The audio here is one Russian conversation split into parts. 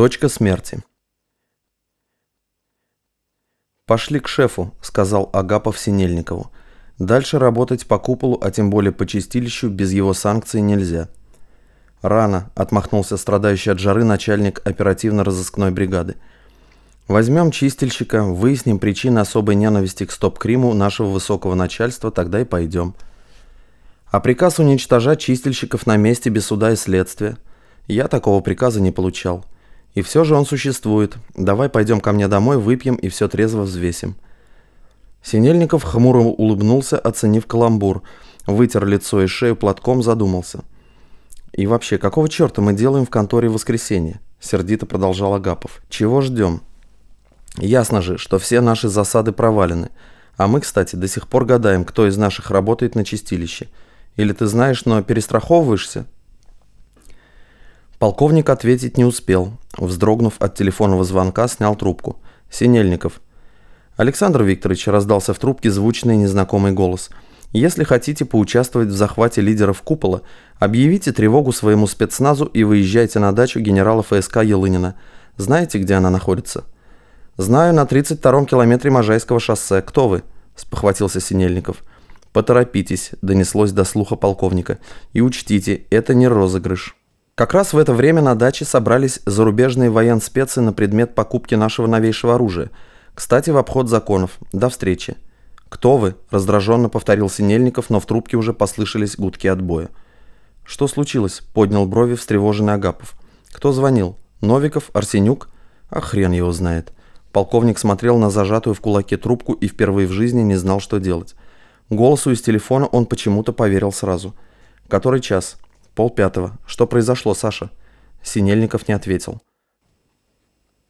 Точка смерти. «Пошли к шефу», — сказал Агапов Синельникову. «Дальше работать по куполу, а тем более по чистилищу, без его санкций нельзя». «Рано», — отмахнулся страдающий от жары начальник оперативно-розыскной бригады. «Возьмем чистильщика, выясним причины особой ненависти к стоп-криму нашего высокого начальства, тогда и пойдем». А приказ уничтожать чистильщиков на месте без суда и следствия. Я такого приказа не получал. И все же он существует. Давай пойдем ко мне домой, выпьем и все трезво взвесим. Синельников хмуро улыбнулся, оценив каламбур. Вытер лицо и шею платком, задумался. «И вообще, какого черта мы делаем в конторе в воскресенье?» Сердито продолжал Агапов. «Чего ждем?» «Ясно же, что все наши засады провалены. А мы, кстати, до сих пор гадаем, кто из наших работает на чистилище. Или ты знаешь, но перестраховываешься?» Полковник ответить не успел. Вздрогнув от телефонного звонка, снял трубку. «Синельников». Александр Викторович раздался в трубке звучный незнакомый голос. «Если хотите поучаствовать в захвате лидеров купола, объявите тревогу своему спецназу и выезжайте на дачу генерала ФСК Елынина. Знаете, где она находится?» «Знаю, на 32-м километре Можайского шоссе. Кто вы?» – спохватился Синельников. «Поторопитесь», – донеслось до слуха полковника. «И учтите, это не розыгрыш». Как раз в это время на даче собрались зарубежные военспецы на предмет покупки нашего новейшего оружия. Кстати, в обход законов. До встречи. «Кто вы?» – раздраженно повторил Синельников, но в трубке уже послышались гудки отбоя. «Что случилось?» – поднял брови встревоженный Агапов. «Кто звонил? Новиков? Арсенюк?» «А хрен его знает». Полковник смотрел на зажатую в кулаке трубку и впервые в жизни не знал, что делать. Голосу из телефона он почему-то поверил сразу. «Который час?» «Пол пятого. Что произошло, Саша?» Синельников не ответил.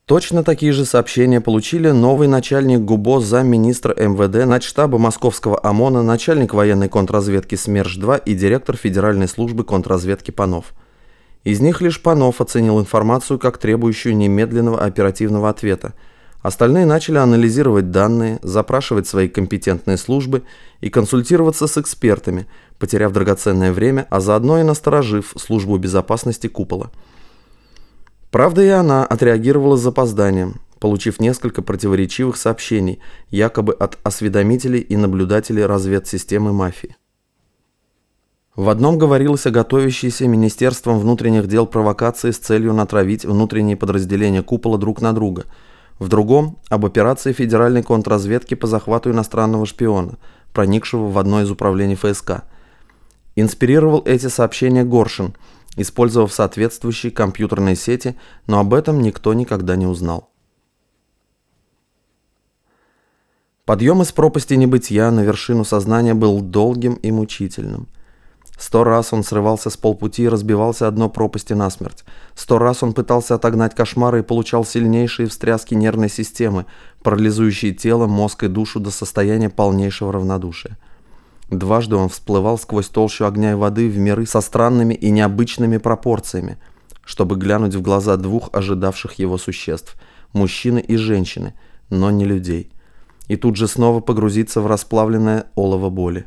Точно такие же сообщения получили новый начальник ГУБО, замминистра МВД, начштаба Московского ОМОНа, начальник военной контрразведки СМЕРШ-2 и директор Федеральной службы контрразведки Панов. Из них лишь Панов оценил информацию как требующую немедленного оперативного ответа – Остальные начали анализировать данные, запрашивать свои компетентные службы и консультироваться с экспертами, потеряв драгоценное время, а заодно и насторожив службу безопасности купола. Правда, и она отреагировала с запозданием, получив несколько противоречивых сообщений, якобы от осведомителей и наблюдателей разведсистемы мафии. В одном говорилось о готовящейся Министерством внутренних дел провокации с целью натравить внутренние подразделения купола друг на друга – в другом – об операции федеральной контрразведки по захвату иностранного шпиона, проникшего в одно из управлений ФСК. Инспирировал эти сообщения Горшин, использовав соответствующие компьютерные сети, но об этом никто никогда не узнал. Подъем из пропасти небытия на вершину сознания был долгим и мучительным – Сто раз он срывался с полпути и разбивался одно пропасти насмерть. Сто раз он пытался отогнать кошмары и получал сильнейшие встряски нервной системы, парализующие тело, мозг и душу до состояния полнейшего равнодушия. Дважды он всплывал сквозь толщу огня и воды в миры со странными и необычными пропорциями, чтобы глянуть в глаза двух ожидавших его существ – мужчины и женщины, но не людей. И тут же снова погрузиться в расплавленное олово боли.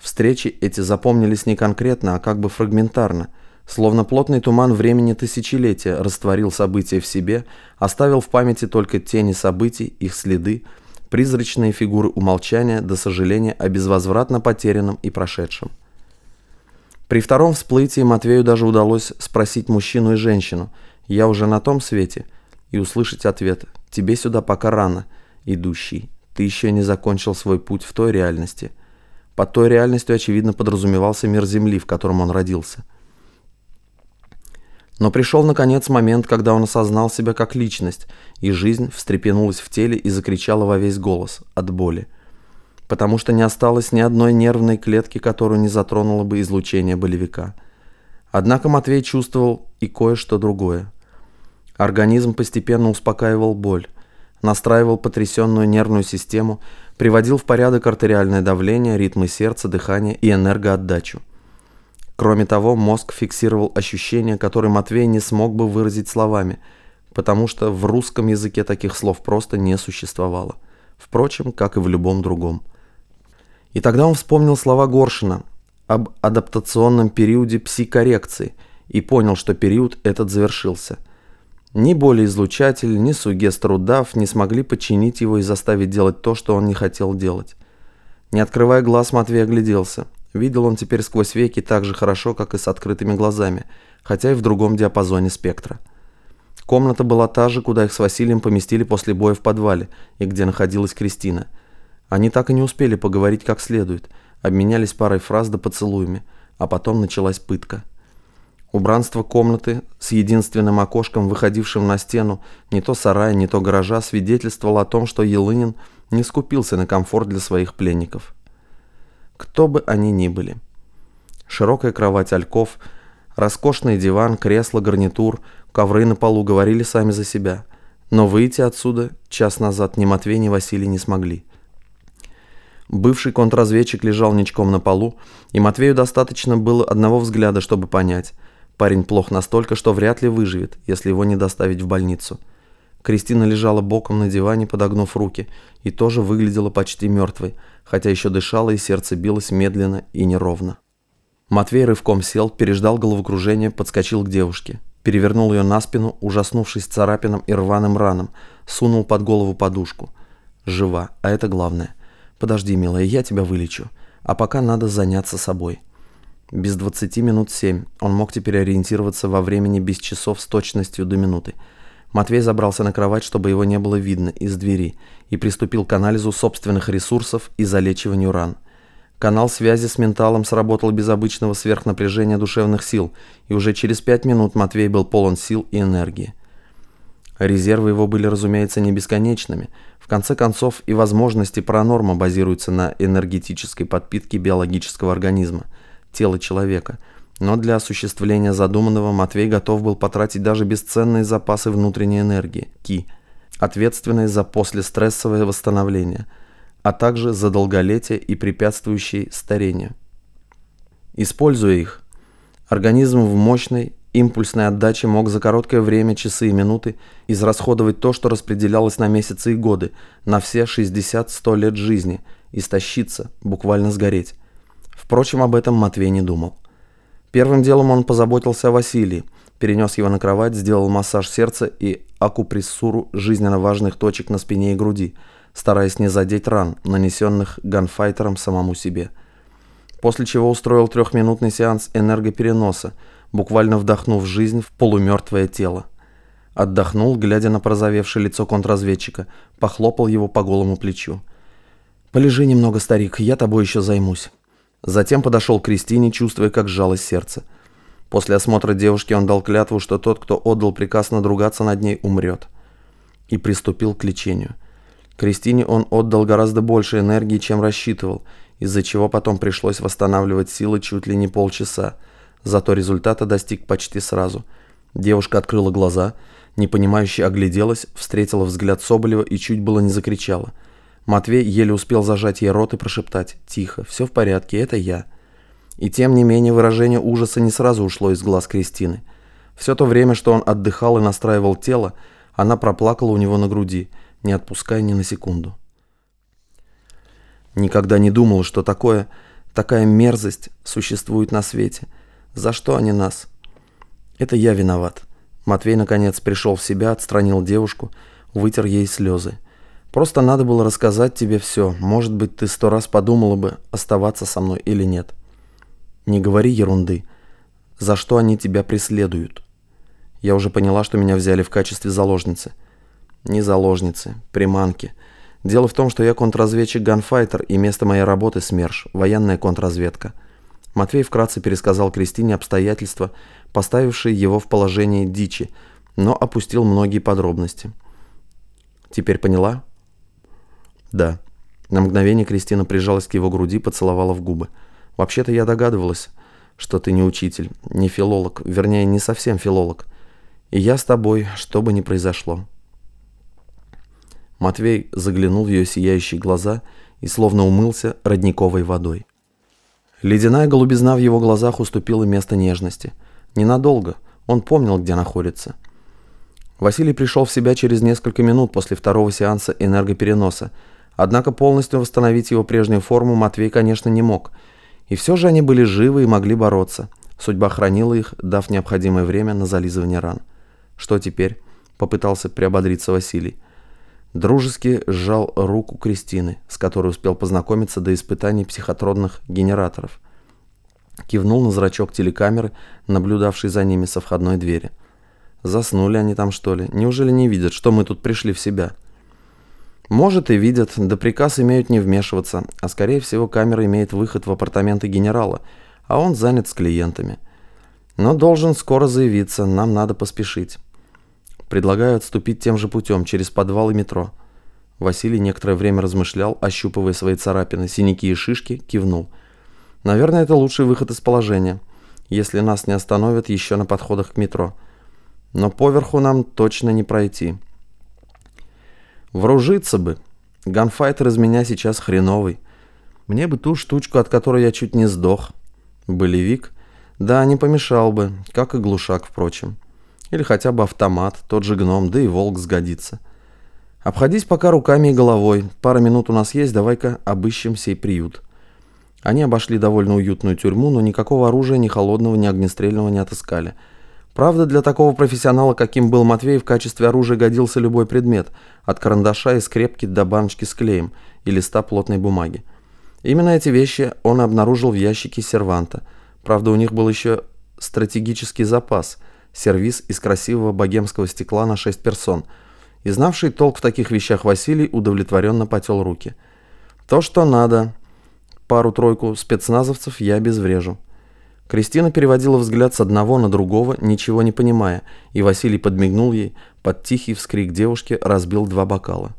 Встречи эти запомнились не конкретно, а как бы фрагментарно, словно плотный туман времени тысячелетия растворил события в себе, оставил в памяти только тени событий, их следы, призрачные фигуры умолчания до сожаления о безвозвратно потерянном и прошедшем. При втором всплытии Матвею даже удалось спросить мужчину и женщину «Я уже на том свете?» и услышать ответ «Тебе сюда пока рано, идущий, ты еще не закончил свой путь в той реальности». Под той реальностью, очевидно, подразумевался мир Земли, в котором он родился. Но пришел, наконец, момент, когда он осознал себя как личность, и жизнь встрепенулась в теле и закричала во весь голос от боли. Потому что не осталось ни одной нервной клетки, которую не затронуло бы излучение болевика. Однако Матвей чувствовал и кое-что другое. Организм постепенно успокаивал боль, настраивал потрясенную нервную систему, приводил в порядок артериальное давление, ритмы сердца, дыхание и энергоотдачу. Кроме того, мозг фиксировал ощущения, которые Матвей не смог бы выразить словами, потому что в русском языке таких слов просто не существовало. Впрочем, как и в любом другом. И тогда он вспомнил слова Горшина об адаптационном периоде псикоррекции и понял, что период этот завершился. Ни болеизлучатель, ни сугеструдав не смогли подчинить его и заставить делать то, что он не хотел делать. Не открывая глаз, Матвей огляделся. Видел он теперь сквозь веки так же хорошо, как и с открытыми глазами, хотя и в другом диапазоне спектра. Комната была та же, куда их с Василием поместили после боя в подвале, и где находилась Кристина. Они так и не успели поговорить как следует, обменялись парой фраз да поцелуями, а потом началась пытка. Убранство комнаты с единственным окошком, выходившим на стену, не то сарая, не то гаража, свидетельствовало о том, что Елынин не скупился на комфорт для своих пленников. Кто бы они ни были. Широкая кровать альков, роскошный диван, кресло, гарнитур, ковры на полу говорили сами за себя. Но выйти отсюда час назад ни Матвей, ни Василий не смогли. Бывший контрразведчик лежал ничком на полу, и Матвею достаточно было одного взгляда, чтобы понять – Парень плох настолько, что вряд ли выживет, если его не доставить в больницу. Кристина лежала боком на диване, подогнув руки, и тоже выглядела почти мертвой, хотя еще дышала и сердце билось медленно и неровно. Матвей рывком сел, переждал головокружение, подскочил к девушке. Перевернул ее на спину, ужаснувшись царапинам и рваным ранам, сунул под голову подушку. Жива, а это главное. Подожди, милая, я тебя вылечу. А пока надо заняться собой. Без 20 минут 7. Он мог теперь ориентироваться во времени без часов с точностью до минуты. Матвей забрался на кровать, чтобы его не было видно из двери, и приступил к анализу собственных ресурсов и залечиванию ран. Канал связи с менталом сработал без обычного сверхнапряжения душевных сил, и уже через пять минут Матвей был полон сил и энергии. Резервы его были, разумеется, не бесконечными. В конце концов, и возможности паранорма базируются на энергетической подпитке биологического организма – тело человека. Но для осуществления задуманного Матвей готов был потратить даже бесценные запасы внутренней энергии, ки, ответственные за послестрессовое восстановление, а также за долголетие и препятствующие старению. Используя их, организм в мощной импульсной отдаче мог за короткое время, часы и минуты, израсходовать то, что распределялось на месяцы и годы, на все 60-100 лет жизни, истощиться, буквально сгореть. Впрочем, об этом Матвей не думал. Первым делом он позаботился о Василии, перенес его на кровать, сделал массаж сердца и акупрессуру жизненно важных точек на спине и груди, стараясь не задеть ран, нанесенных ганфайтером самому себе. После чего устроил трехминутный сеанс энергопереноса, буквально вдохнув жизнь в полумертвое тело. Отдохнул, глядя на прозовевшее лицо контрразведчика, похлопал его по голому плечу. «Полежи немного, старик, я тобой еще займусь». Затем подошел к Кристине, чувствуя, как сжалось сердце. После осмотра девушки он дал клятву, что тот, кто отдал приказ надругаться над ней, умрет. И приступил к лечению. Кристине он отдал гораздо больше энергии, чем рассчитывал, из-за чего потом пришлось восстанавливать силы чуть ли не полчаса. Зато результата достиг почти сразу. Девушка открыла глаза, непонимающе огляделась, встретила взгляд Соболева и чуть было не закричала – Матвей еле успел зажать ей рот и прошептать «Тихо, все в порядке, это я». И тем не менее выражение ужаса не сразу ушло из глаз Кристины. Все то время, что он отдыхал и настраивал тело, она проплакала у него на груди, не отпуская ни на секунду. Никогда не думала, что такое, такая мерзость существует на свете. За что они нас? Это я виноват. Матвей наконец пришел в себя, отстранил девушку, вытер ей слезы. Просто надо было рассказать тебе все. Может быть, ты сто раз подумала бы, оставаться со мной или нет. Не говори ерунды. За что они тебя преследуют? Я уже поняла, что меня взяли в качестве заложницы. Не заложницы, приманки. Дело в том, что я контрразведчик Ганфайтер, и место моей работы СМЕРШ, военная контрразведка. Матвей вкратце пересказал Кристине обстоятельства, поставившие его в положение дичи, но опустил многие подробности. Теперь поняла? «Да». На мгновение Кристина прижалась к его груди, поцеловала в губы. «Вообще-то я догадывалась, что ты не учитель, не филолог, вернее, не совсем филолог. И я с тобой, что бы ни произошло». Матвей заглянул в ее сияющие глаза и словно умылся родниковой водой. Ледяная голубизна в его глазах уступила место нежности. Ненадолго. Он помнил, где находится. Василий пришел в себя через несколько минут после второго сеанса энергопереноса – Однако полностью восстановить его прежнюю форму Матвей, конечно, не мог. И все же они были живы и могли бороться. Судьба хранила их, дав необходимое время на зализывание ран. Что теперь? попытался приободриться Василий. Дружески сжал руку Кристины, с которой успел познакомиться до испытаний психотронных генераторов. Кивнул на зрачок телекамеры, наблюдавшей за ними со входной двери. Заснули они там, что ли? Неужели не видят, что мы тут пришли в себя? Может и видят, да приказ имеют не вмешиваться, а скорее всего камера имеет выход в апартаменты генерала, а он занят с клиентами. Но должен скоро заявиться, нам надо поспешить. Предлагаю отступить тем же путем, через подвал и метро. Василий некоторое время размышлял, ощупывая свои царапины, синяки и шишки, кивнул. Наверное, это лучший выход из положения, если нас не остановят еще на подходах к метро. Но поверху нам точно не пройти. Вооружиться бы. Ганфайтер из меня сейчас хреновый. Мне бы ту штучку, от которой я чуть не сдох. Болевик? Да, не помешал бы, как и глушак, впрочем. Или хотя бы автомат, тот же гном, да и волк сгодится. Обходись пока руками и головой. Пара минут у нас есть, давай-ка обыщем сей приют. Они обошли довольно уютную тюрьму, но никакого оружия, ни холодного, ни огнестрельного не отыскали. Правда, для такого профессионала, каким был Матвей, в качестве оружия годился любой предмет, от карандаша и скрепки до баночки с клеем и листа плотной бумаги. Именно эти вещи он обнаружил в ящике серванта. Правда, у них был еще стратегический запас – сервиз из красивого богемского стекла на 6 персон. И знавший толк в таких вещах Василий удовлетворенно потел руки. То, что надо. Пару-тройку спецназовцев я обезврежу. Кристина переводила взгляд с одного на другого, ничего не понимая, и Василий подмигнул ей, под тихий вскрик девушки разбил два бокала.